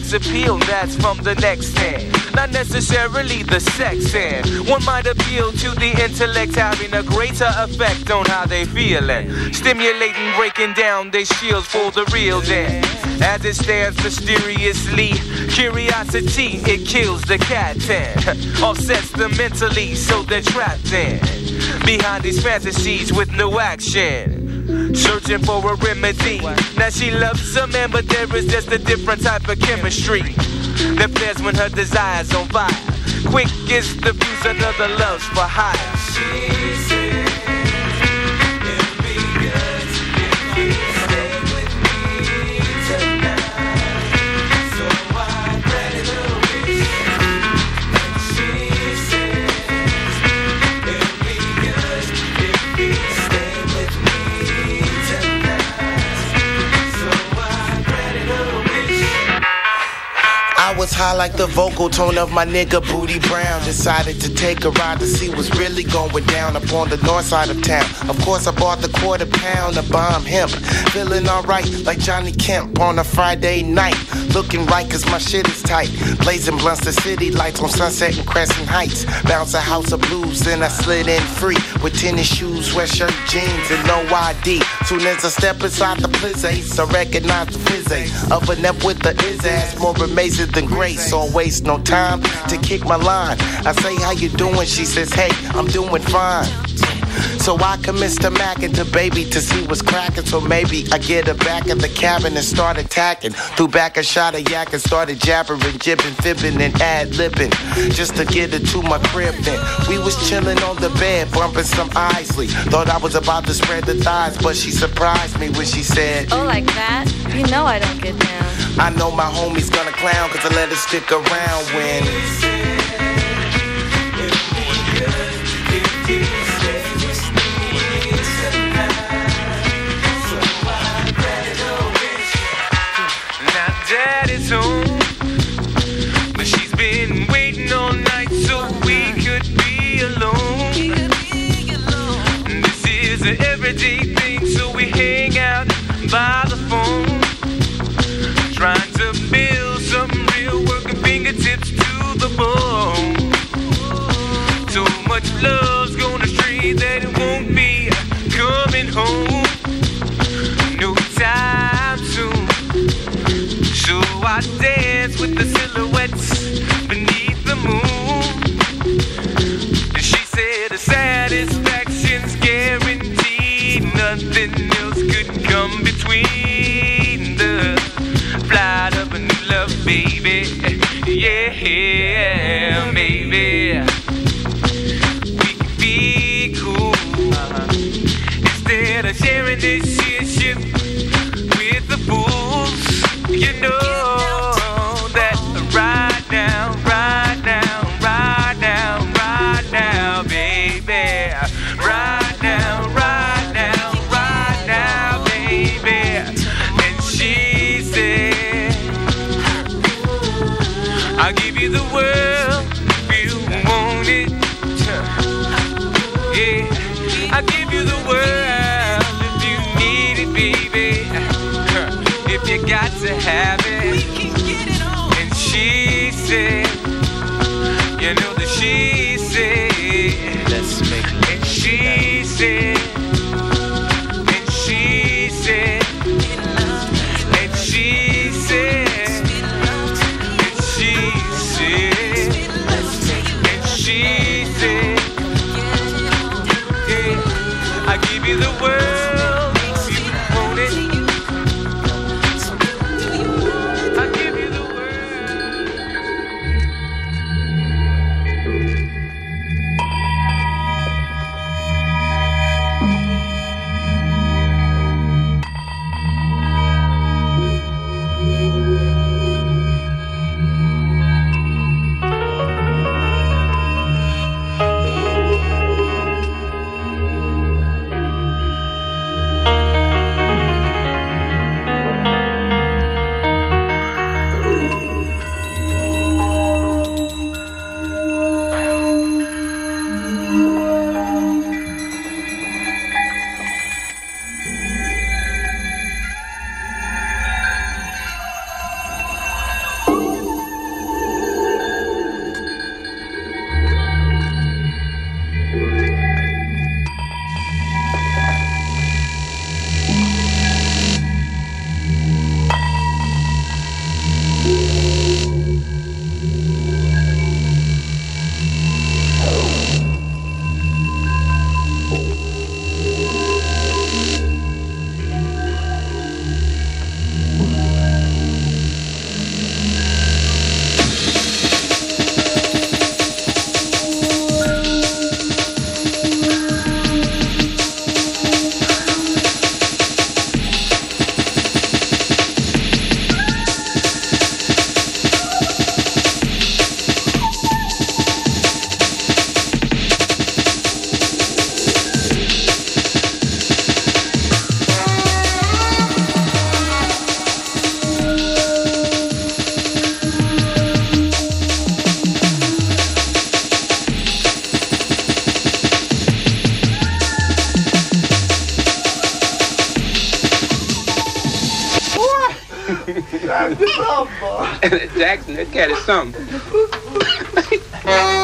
sex appeal that's from the next hand. Not necessarily the sex end. One might appeal to the intellect, having a greater effect on how they feeling. Stimulating, breaking down their shields for the real dance. As it stands mysteriously, curiosity, it kills the cat ten. Offsets them mentally, so they're trapped in. Behind these fantasies with no action. Searching for a remedy. Now she loves a man, but there is just a different type of chemistry. That flares when her desire's on fire. Quick is the fuse, another love's for hire. High like the vocal tone of my nigga Booty Brown. Decided to take a ride to see what's really going down up on the north side of town. Of course, I bought the quarter pound of bomb hemp. Feeling alright like Johnny Kemp on a Friday night. Looking right cause my shit is tight. Blazing blunts the city lights on Sunset and Crescent Heights. Bounce a house of blues, then I slid in free with tennis shoes, sweatshirt, jeans, and no ID. Soon as I step inside the place, I recognize the fizz of a nep with the is ass. More amazing than grace, so waste no time to kick my line. I say, How you doing? She says, Hey, I'm doing fine. So I commenced to Mac into baby to see what's cracking. So maybe I get her back in the cabin and start attacking. Threw back a shot of yak and started jabbering, jibbing, fibbing, and ad libbing. Just to get her to my crib then. We was chilling on the bed, bumping some Isley. Thought I was about to spread the thighs, but she surprised me when she said, Oh, like that? You know I don't get down. I know my homie's gonna clown, cause I let her stick around when. Daddy's home. But I give you the world Jackson, that cat is something.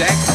Jackson,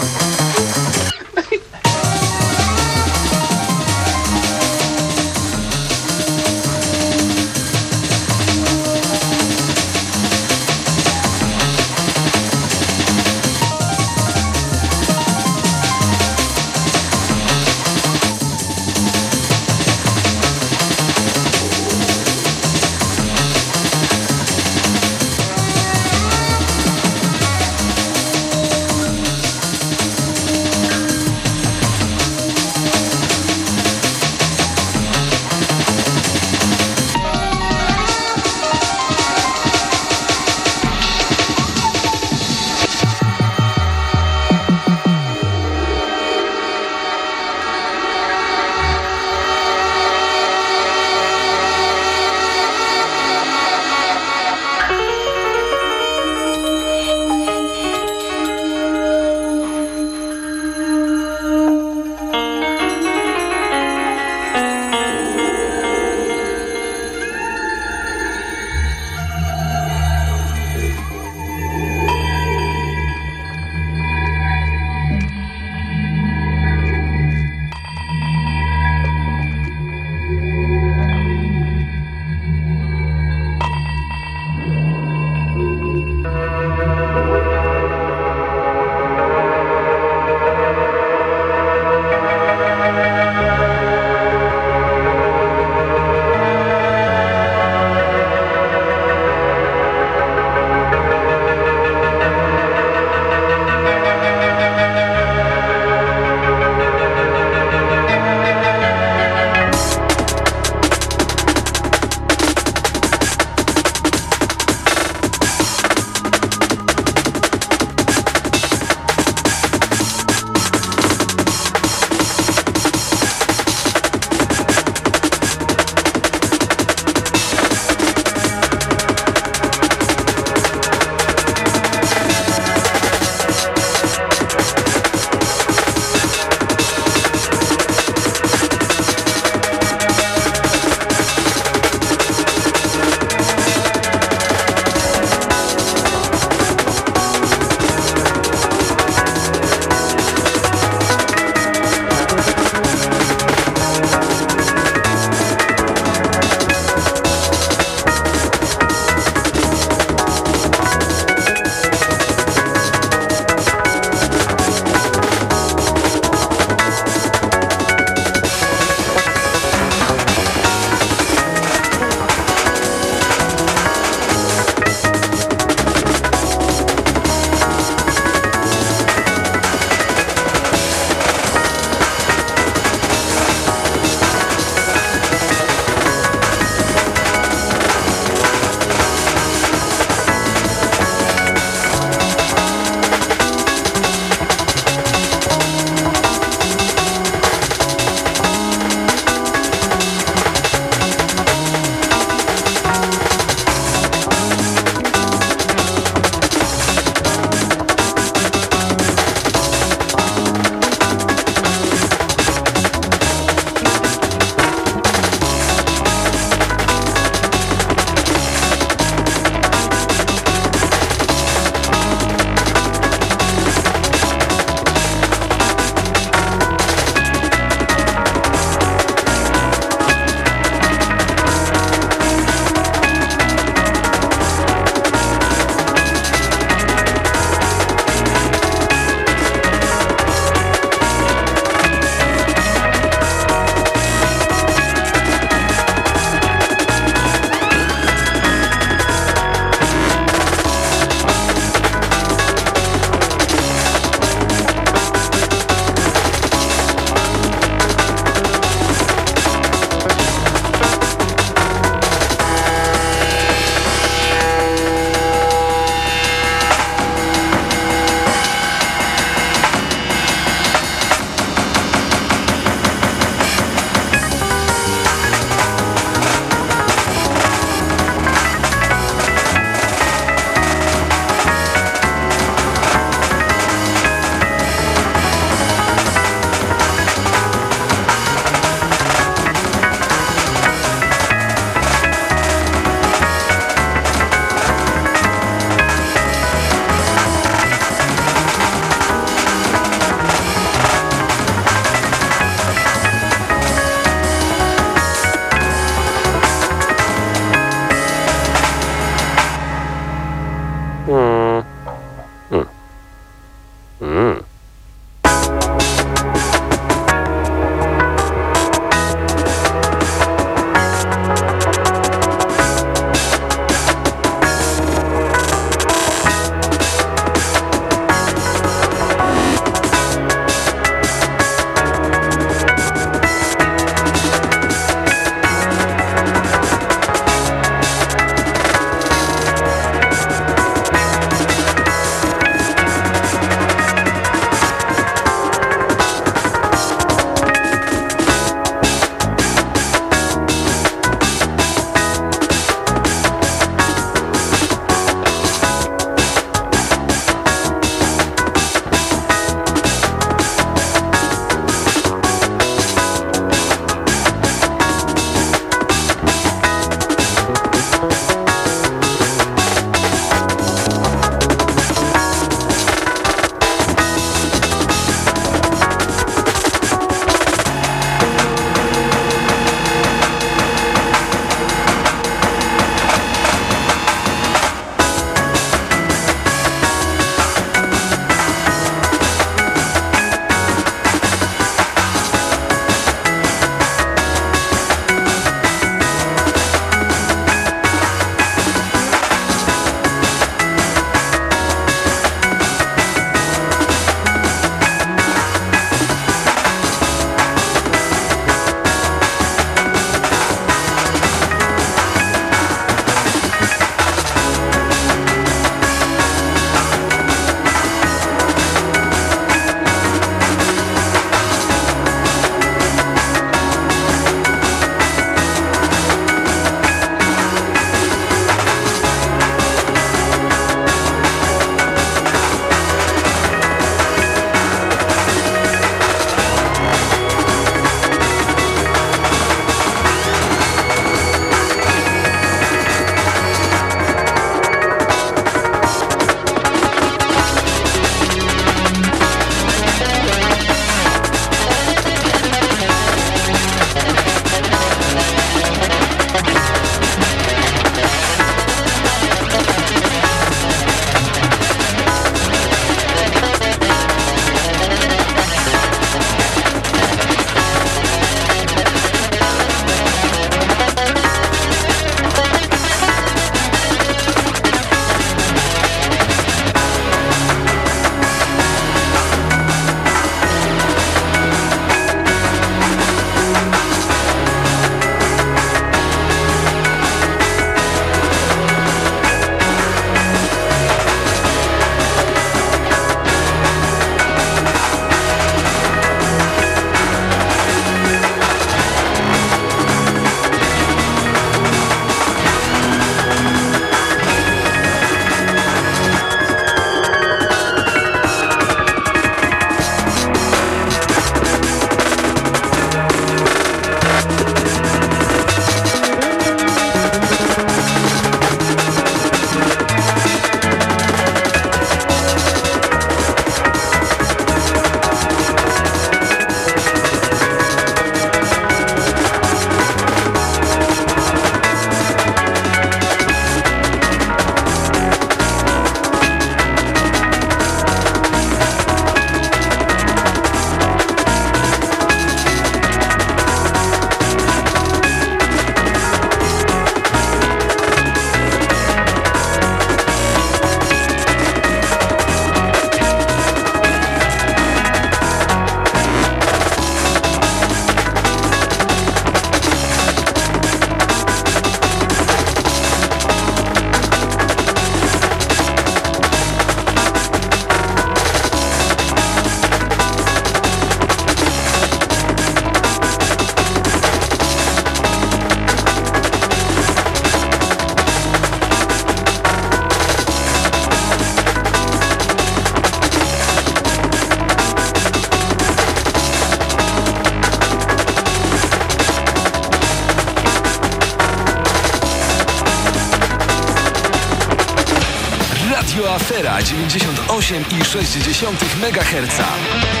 6,6 MHz.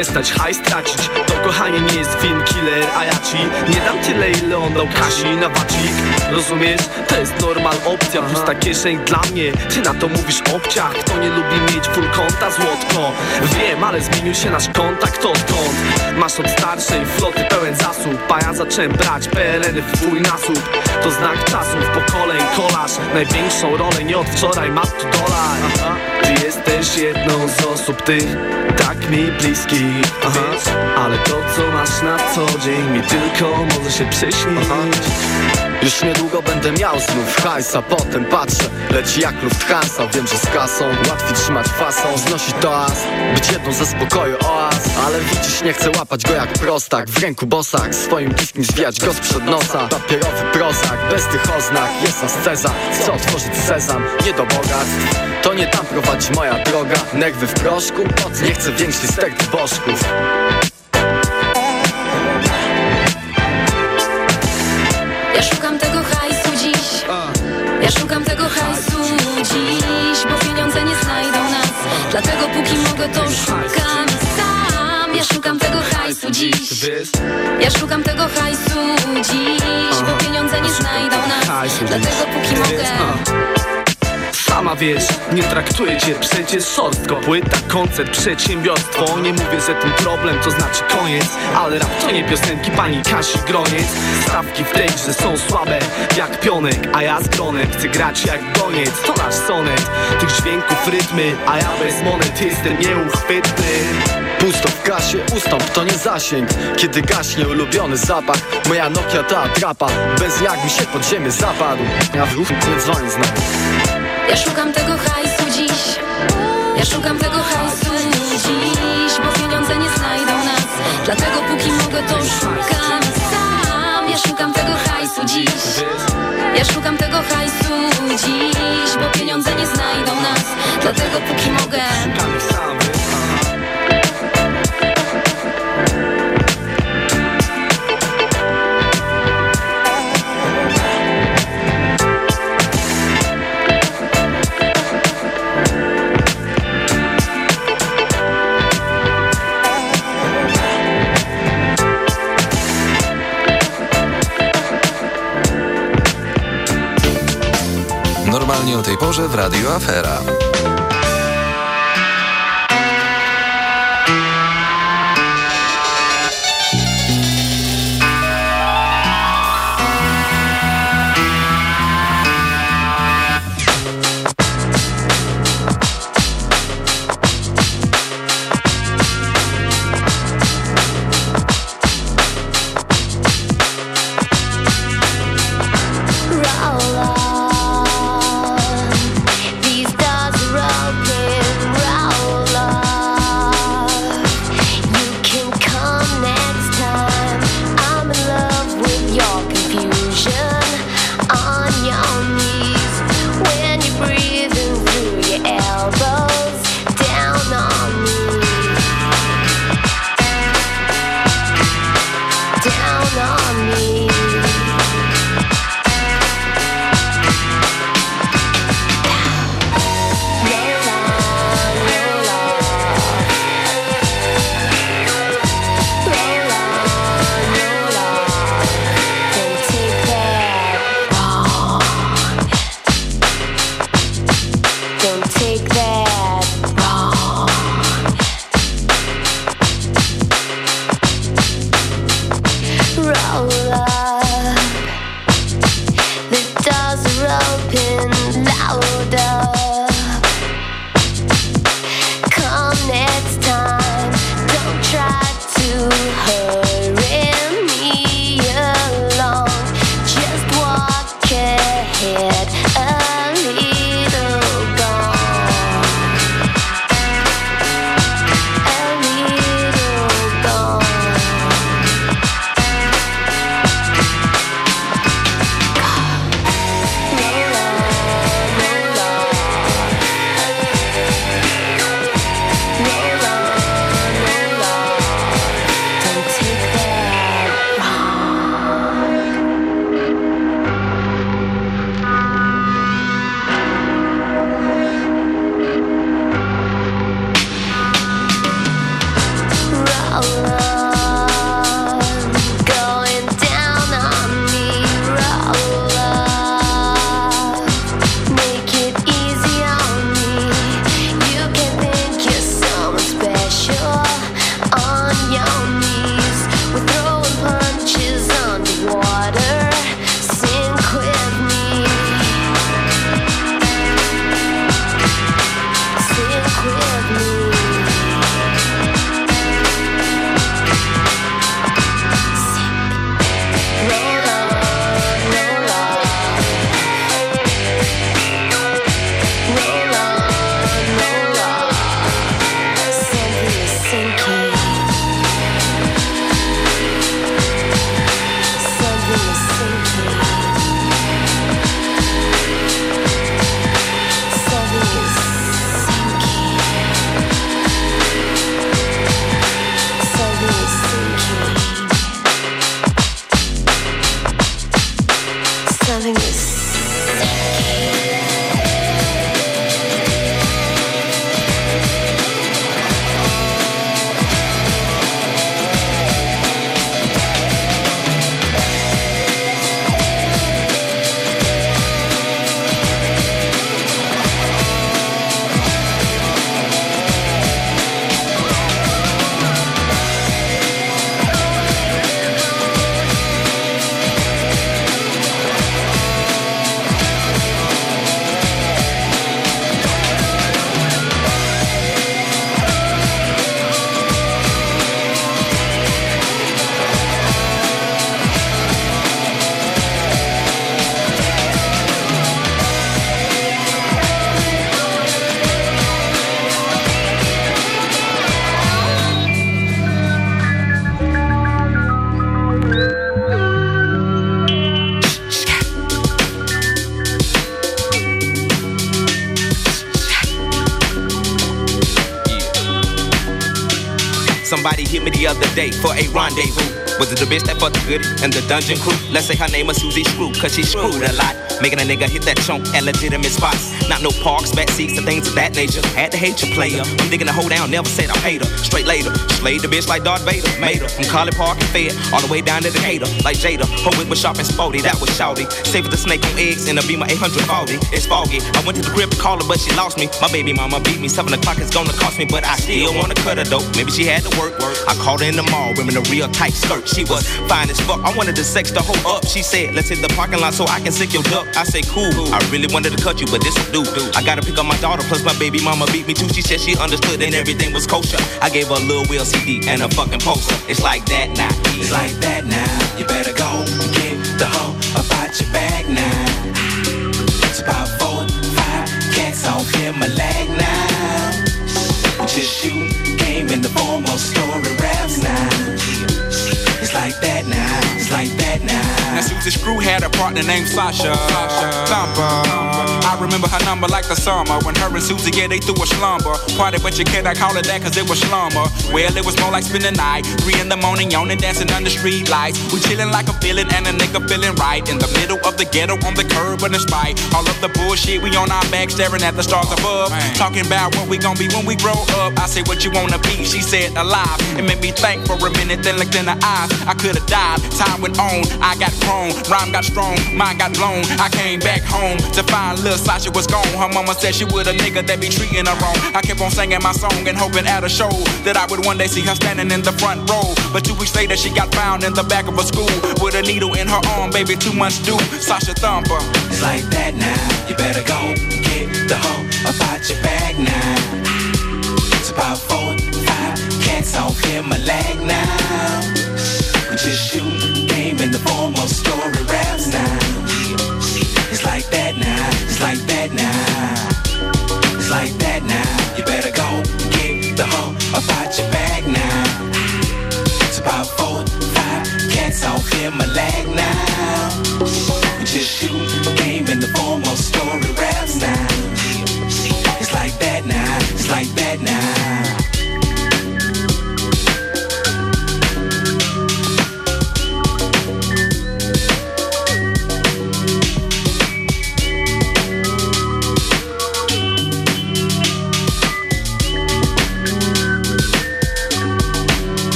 Przestać To jest normal opcja, pusta kieszeń dla mnie. Ty na to mówisz obciach, kto nie lubi mieć full konta złotko? Wiem, ale zmienił się nasz kontakt odkąd. Masz od starszej floty pełen zasób A ja zacząłem brać PLN w twój nasób. To znak czasów, pokoleń, kolaż Największą rolę nie od wczoraj, masz tu dolar. Ty jesteś jedną z osób tych tak mi bliskich. Ale to co masz na co dzień mi tylko może się przyśnić Już niedługo będę miał znów hajs, a potem patrzę Leci jak Lufthansa, wiem, że z kasą Łatwiej trzymać fasą, znosi to as Być jedną ze spokoju oaz. Ale widzisz, nie chcę łapać go jak prostak. W ręku bosak, swoim bliskim zwijać go sprzed nosa. Papierowy prozak, bez tych oznak. Jest asceza, chcę otworzyć sezam. Nie do bogactw, to nie tam prowadzi moja droga. Nerwy w proszku, pot nie chcę większej sterty bożków Ja szukam tego hajsu dziś Bo pieniądze nie znajdą nas. Dlatego póki mogę to szukam sam. Ja szukam tego hajsu dziś. Ja szukam tego hajsu dziś Bo pieniądze nie znajdą nas. Dlatego póki mogę Sama wiesz, nie traktuję cię przecież szorstko Płyta, koncert, przedsiębiorstwo Nie mówię, że ten problem to znaczy koniec. Ale rap to nie piosenki pani Kasi Groniec. Stawki w tej grze są słabe jak pionek A ja z gronem chcę grać jak goniec. To nasz sonet, tych dźwięków rytmy A ja bez monet jestem nieuchwytny. Pusto w kasie, ustąp to nie zasięg. Kiedy gaśnie ulubiony zapach Moja Nokia to atrapa. Bez jak mi się pod ziemię zapadł. Ja w nie dzwoni z Ja szukam tego hajsu dziś. Ja szukam tego hajsu dziś Bo pieniądze nie znajdą nas. Dlatego póki mogę to szukam sam. Ja szukam tego hajsu dziś. Ja szukam tego hajsu dziś Bo pieniądze nie znajdą nas. Dlatego póki mogę. Normalnie o tej porze w Radio Afera. For a rendezvous. Was it the bitch that fucked the goodie and the dungeon crew? Let's say her name is Susie Screw, cause she screwed a lot. Making a nigga hit that chunk at legitimate spots. Not no parks, back seats, and things of that nature. Had to hate your player. I'm digging the hoe down, never said I hate her. Straight later. Slayed the bitch like Darth Vader. Made her from College Park and Fed all the way down to the Decatur. Like Jada. Her whip was sharp and sporty, that was shouty. Save the snake on eggs in a Beamer 840. It's foggy. I went to the crib to call her, but she lost me. My baby mama beat me. Seven o'clock is gonna cost me, but I still wanna cut her though. Maybe she had to work. I called her in the mall, wearing a real tight skirt. She was fine as fuck. I wanted to sex the hoe up. She said, let's hit the parking lot so I can sick your duck. I say, cool. I really wanted to cut you, but this will do. I gotta pick up my daughter, plus my baby mama beat me too. She said she understood and everything was kosher. I gave her a little wheel CD and a fucking poster. It's like that now. It's like that now. You better go and get the hoe about your bag now. It's about four, five cats off in my leg now. Just shoot game in the form of story raps now. It's like like that now. Now Susie Screw had a partner named Sasha. Thumper. I remember her number like the summer when her and Susie, yeah, they threw a slumber. Party, but you cannot call it that cause it was slumber. Well, it was more like spending the night. Three in the morning, yawning, dancing under street lights. We chilling like a villain and a nigga feeling right. In the middle of the ghetto on the curb and in spite. All of the bullshit, we on our back staring at the stars above. Talking about what we gon' be when we grow up. I say what you wanna be, she said alive. It made me think for a minute, then looked in her eyes. I could've died, time went on, I got grown, rhyme got strong, mind got blown. I came back home to find little Sasha was gone. Her mama said she would a nigga that be treating her wrong. I kept on singing my song and hoping at a show that I would one day see her standing in the front row. But two weeks later, she got found in the back of a school with a needle in her arm. Baby, two months due. Sasha Thumper. It's like that now. You better go get the hoe about your bag now. It's about four, five cats off in my leg now. Just shoot the form of story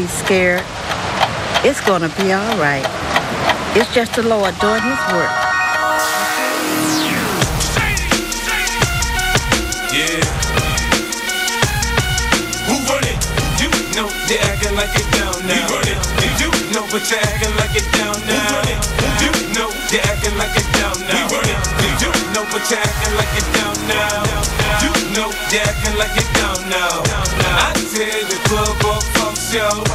be scared. It's gonna be all right. It's just the Lord doing his work. Yeah. Who run it? You know they're acting like it down now. We run it. You know but you acting like it down now. Who run it? You know they're acting like it down now. We run it. You know but you acting like it down now. You know they're acting like it down now. I tell the club up fuck show.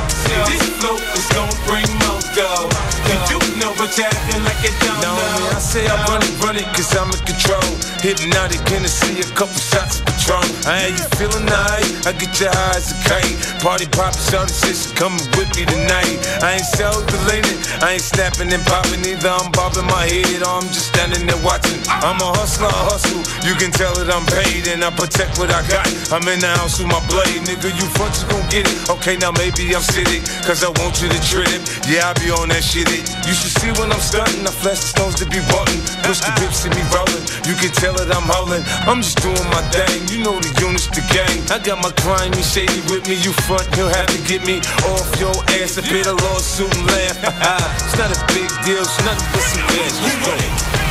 Say I run it, run it, cause I'm in control. Hypnotic Hennessy, a couple shots of Patron. I ain't you feeling nice? I get your eyes kite. Party poppin', shawty says she coming with me tonight. I ain't calculating, I ain't snapping and popping either. I'm bobbing my head or I'm just standing there watching. I'm a hustler, I hustle. You can tell that I'm paid and I protect what I got. I'm in the house with my blade, nigga. You front, you gon' get it. Okay, now maybe I'm sitting, cause I want you to trip. Yeah, I be on that shit. It. You should see when I'm stunting. I flash the stones to be wanting. The whips, see me rolling. You can tell that I'm howling. I'm just doing my thing. You know the units, the gang. I got my grimy shady with me. You front, you'll have to get me off your ass. If it a lawsuit and laugh. it's not a big deal. It's nothing but some cash. Let's go.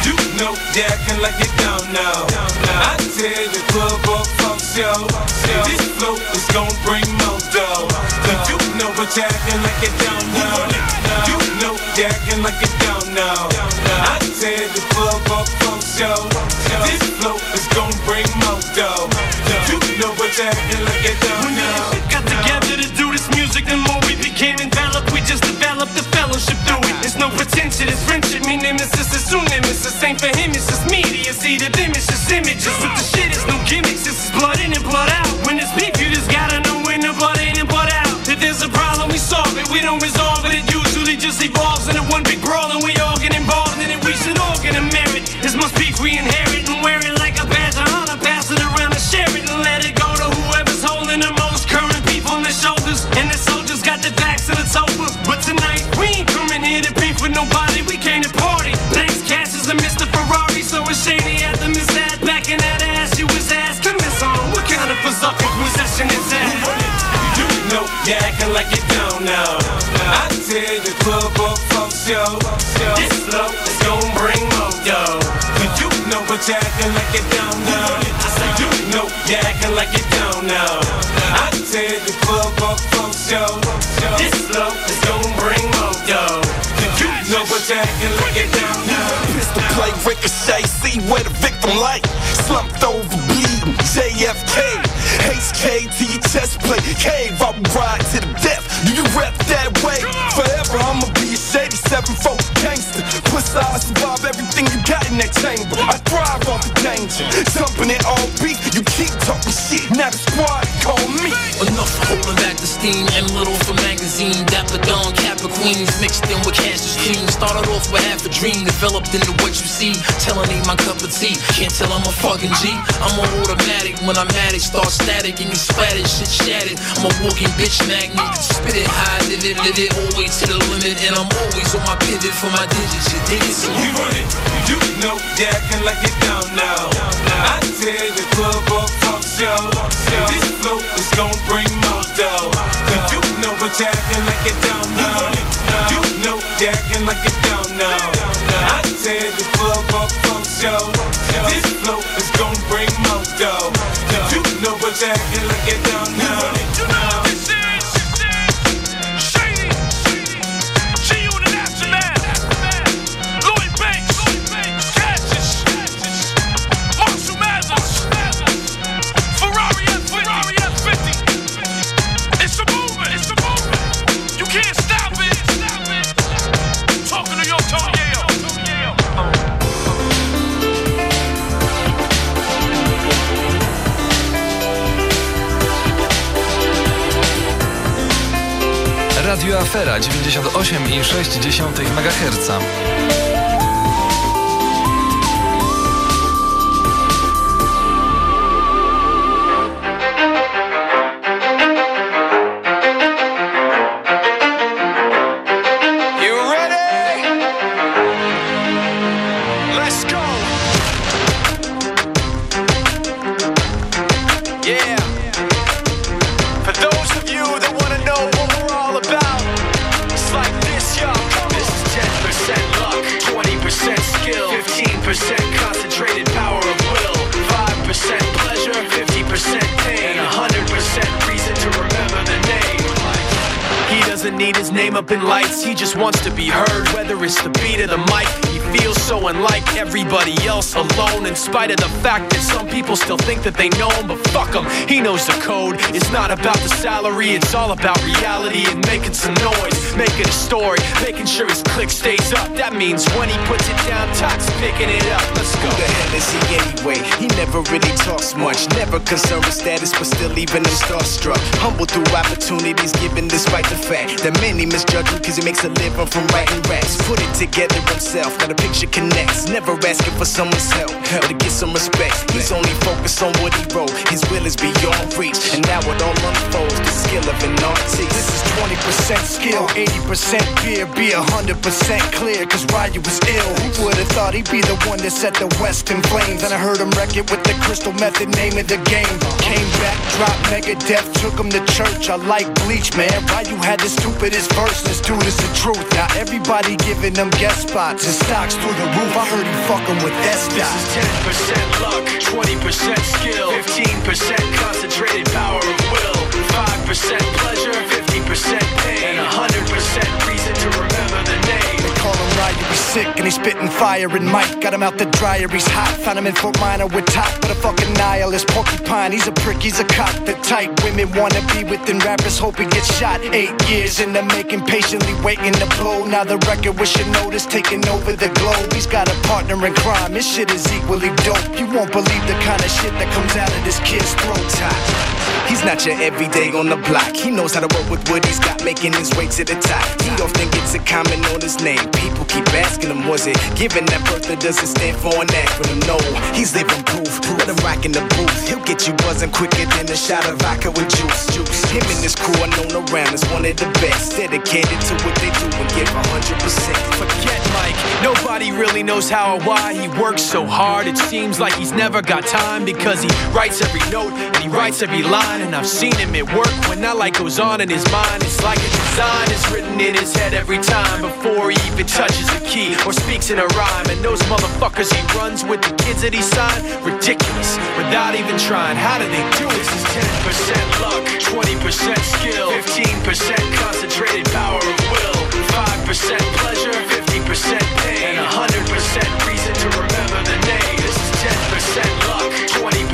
You know acting like it down now. I tell the club up fuck show. This flow is gonna bring more dough. You know but you acting like it down now. You know they acting like it know. I said the club up from show. This flow is gonna bring more dough. You know what you're acting like at When When we got together to do this music, the more we became enveloped, we just developed the fellowship through it. It's no pretension, it's friendship. Me nemesis it's soon nemesis. Ain't for him, it's just media. See the image, it's images. but the shit, is no gimmicks. It's blood in and blood out. When it's beef, you just gotta know when the blood in and blood out. If there's a problem, we solve it. We don't resolve it. You just evolves into one big brawl, and we all get involved in it. We should all get a merit. This must be we inherit and wear it like a badge of honor. Pass it around and share it and let it go to whoever's holding the most current beef on their shoulders. And the soldiers got their backs and it's over. But tonight we ain't coming here to beef with nobody. We came to party. Thanks, Cash is a Mr. Ferrari, so it's shady Know you acting like you don't know. I tell the club up for show. This flow is gon' bring more dough. But you know what you acting like you don't know. I say you know you acting like you don't know. I tell the club up for show. This flow is gon' bring more dough. But you know what you acting like you don't know. Pistol play ricochet, see where the victim lay. Slumped over, bleeding, JFK. Haste K to your chest plate. Cave, I will ride to the death. Do you rep that way? Forever, I'ma be a shady seven-fold gangster. Plus, I survive everything you got in that chamber. I thrive off the danger. Jumping it all beat. You keep talking shit. Now the squad Started off with half a dream. Developed into what you see. Telling ain't my cup of tea. Can't tell I'm a fucking G. I'm a automatic. When I'm at it, start static. And you splattered, shit shattered. I'm a walking bitch magnet. Spit it high, live it, live it. Always to the limit. And I'm always on my pivot for my digits. You dig it? So You run it, you know you acting like you don't know. I tell the club up talk show. This flow is gon' bring more dough. You know you acting like it know you acting like you don't know. I tell the club. This flow is gon' bring more dough. You know what acting like you don't know Afera 98,6 MHz. Spite of the fact that some people still think that they know him, but fuck him, he knows the code. It's not about the salary, it's all about reality and making some noise, making a story, making sure his click stays up. That means when he puts it down, Tox picking it up. Let's go. Who the hell is he anyway? He never really talks much, never concerned with status, but still even him starstruck. Humble through opportunities given despite the fact that many misjudge him because he makes a living from writing raps. Put it together himself, got a picture connects. Never asking for someone's help or to get some respect. He's only focused on what he wrote. His will is beyond reach, and now it all unfolds. The skill of an artist. This is 20% skill, 80% fear, be 100% clear, cause Ryu was ill. Who would've thought he'd be the one that set the West in flames? And I heard him wreck it with the crystal method, name of the game. Came back, dropped Megadeth, took him to church. I like Bleach, man. Ryu had the stupidest verse, this dude is the truth. Now everybody giving them guest spots and stocks through the roof. I heard he fucking with S This is 10% luck, 20% skill, 15% concentrated power of will, 5% pleasure, 50% pain, and 100% reason to remember the name. They call him Ryan, he's sick and he's spitting fire and Mike got him out the dryer, he's hot. Found him in Fort Minor with top, but a fucking nihilist porcupine. He's a prick, he's a cock. The type women wanna be within rappers, hope he gets shot. Eight years in the making, patiently waiting to blow. Now the record with notice taking over the globe. He's got a partner in crime, his shit is equally dope. You won't believe the kind of shit that comes out of this kid's throat. He's not your everyday on the block. He knows how to work with what he's got, making his way to the top. He often gets a comment on his name. People keep asking him, was it given that birth or does it stand for an act?" acronym? No, he's living proof. Let him rock in the booth. He'll get you buzzing quicker than a shot of vodka with juice. Juice. Him and his crew are known around as one of the best. Dedicated to what they do and give 100%. Forget Mike. Nobody really knows how or why he works so hard. It seems like he's never got time because he writes every note and he writes every line. And I've seen him at work when that light goes on in his mind. It's like a design is written in his head every time before he even touches a key or speaks in a rhyme. And those motherfuckers he runs with the kids that he signed, ridiculous without even trying. How do they do this? Is 10% luck, 20% skill, 15% concentrated power of will, 5% pleasure, 50% pain, and 100% reason to remember the name. This is 10%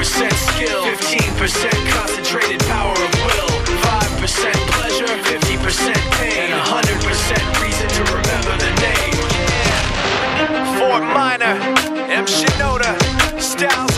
luck, 20% skill, 15% concentrated power of will, 5% pleasure, 50% pain, and 100% reason to remember the name. Fort Minor, M. Shinoda, Styles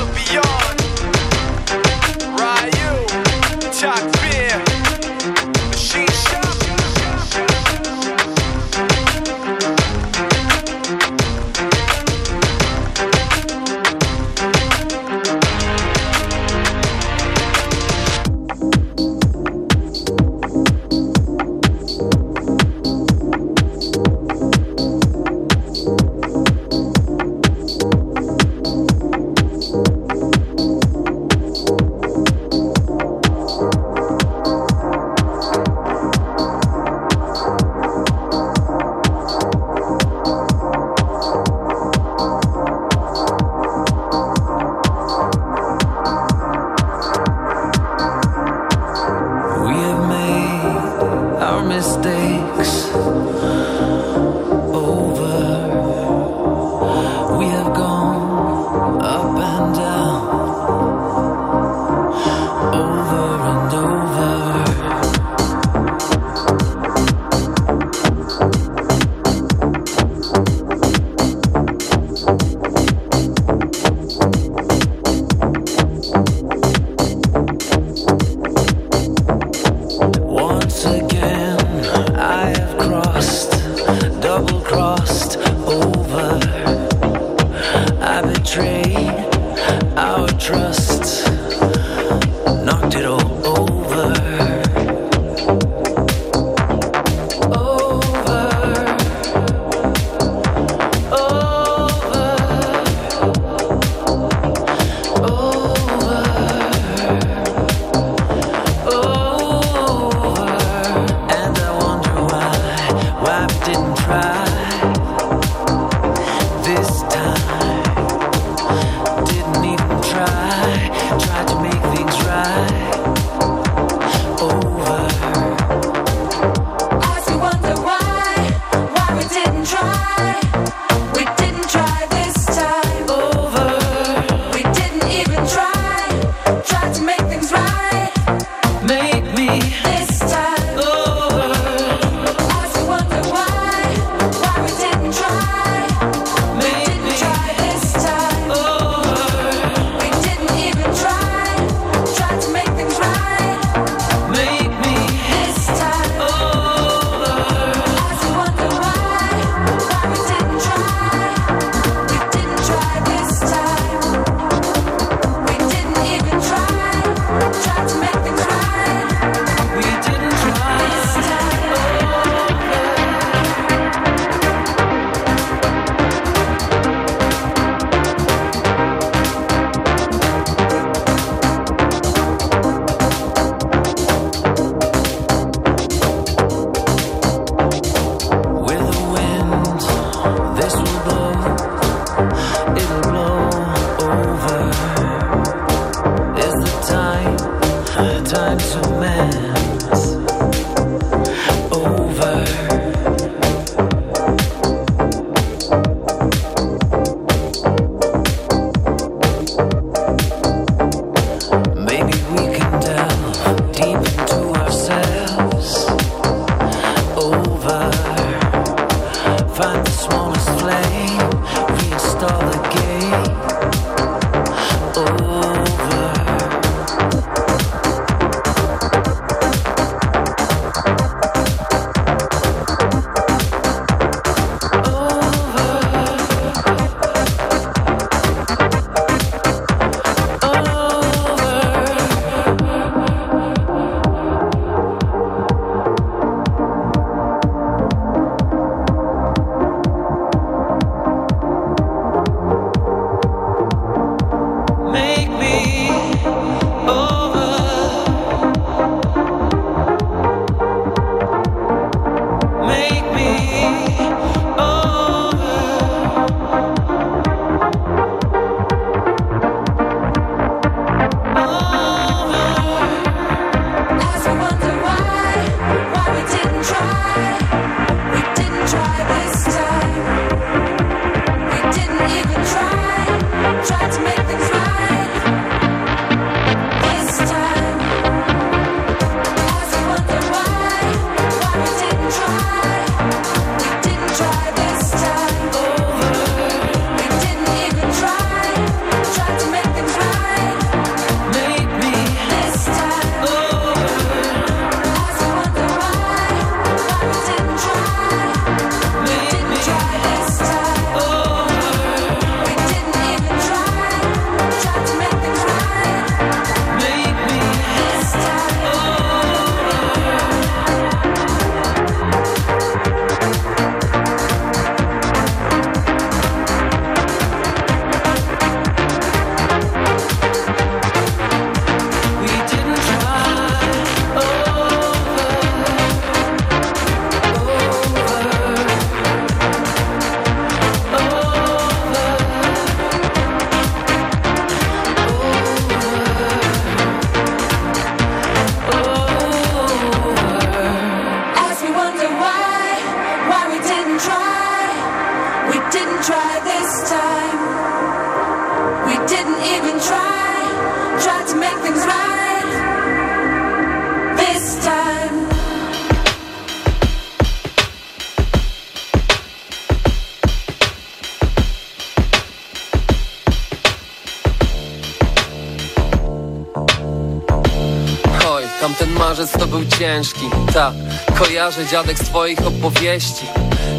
był ciężki Ta, kojarzę dziadek z twoich opowieści.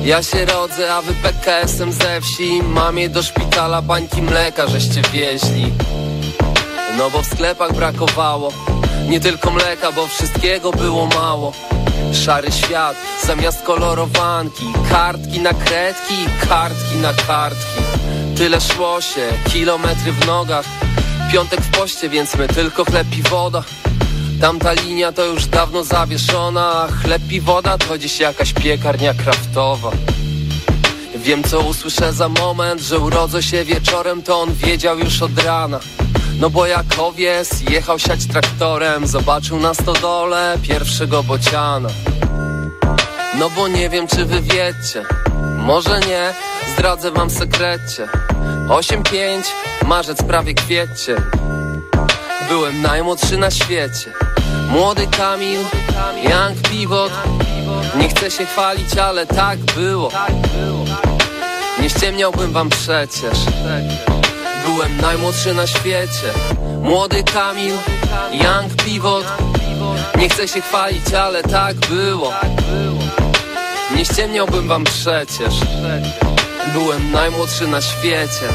Ja się rodzę, a wy PKS-em ze wsi. Mamie do szpitala bańki mleka żeście wieźli. No bo w sklepach brakowało Nie tylko mleka, bo wszystkiego było mało. Szary świat, zamiast kolorowanki Kartki na kredki, kartki na kartki. Tyle szło się, kilometry w nogach Piątek w poście, więc my tylko chleb i woda Tamta linia to już dawno zawieszona. Chleb i woda to dziś jakaś piekarnia kraftowa. Wiem co usłyszę za moment, że urodzę się wieczorem To on wiedział już od rana. No bo jak owies jechał siać traktorem Zobaczył na stodole pierwszego bociana. No bo nie wiem czy wy wiecie Może nie, zdradzę wam sekrecie. 8-5, marzec prawie kwiecie Byłem najmłodszy na świecie Młody Kamil, Young Pivot. Nie chcę się chwalić, ale tak było. Nie ściemniałbym wam przecież. Byłem najmłodszy na świecie. Młody Kamil, Young Pivot. Nie chcę się chwalić, ale tak było. Nie ściemniałbym wam przecież. Byłem najmłodszy na świecie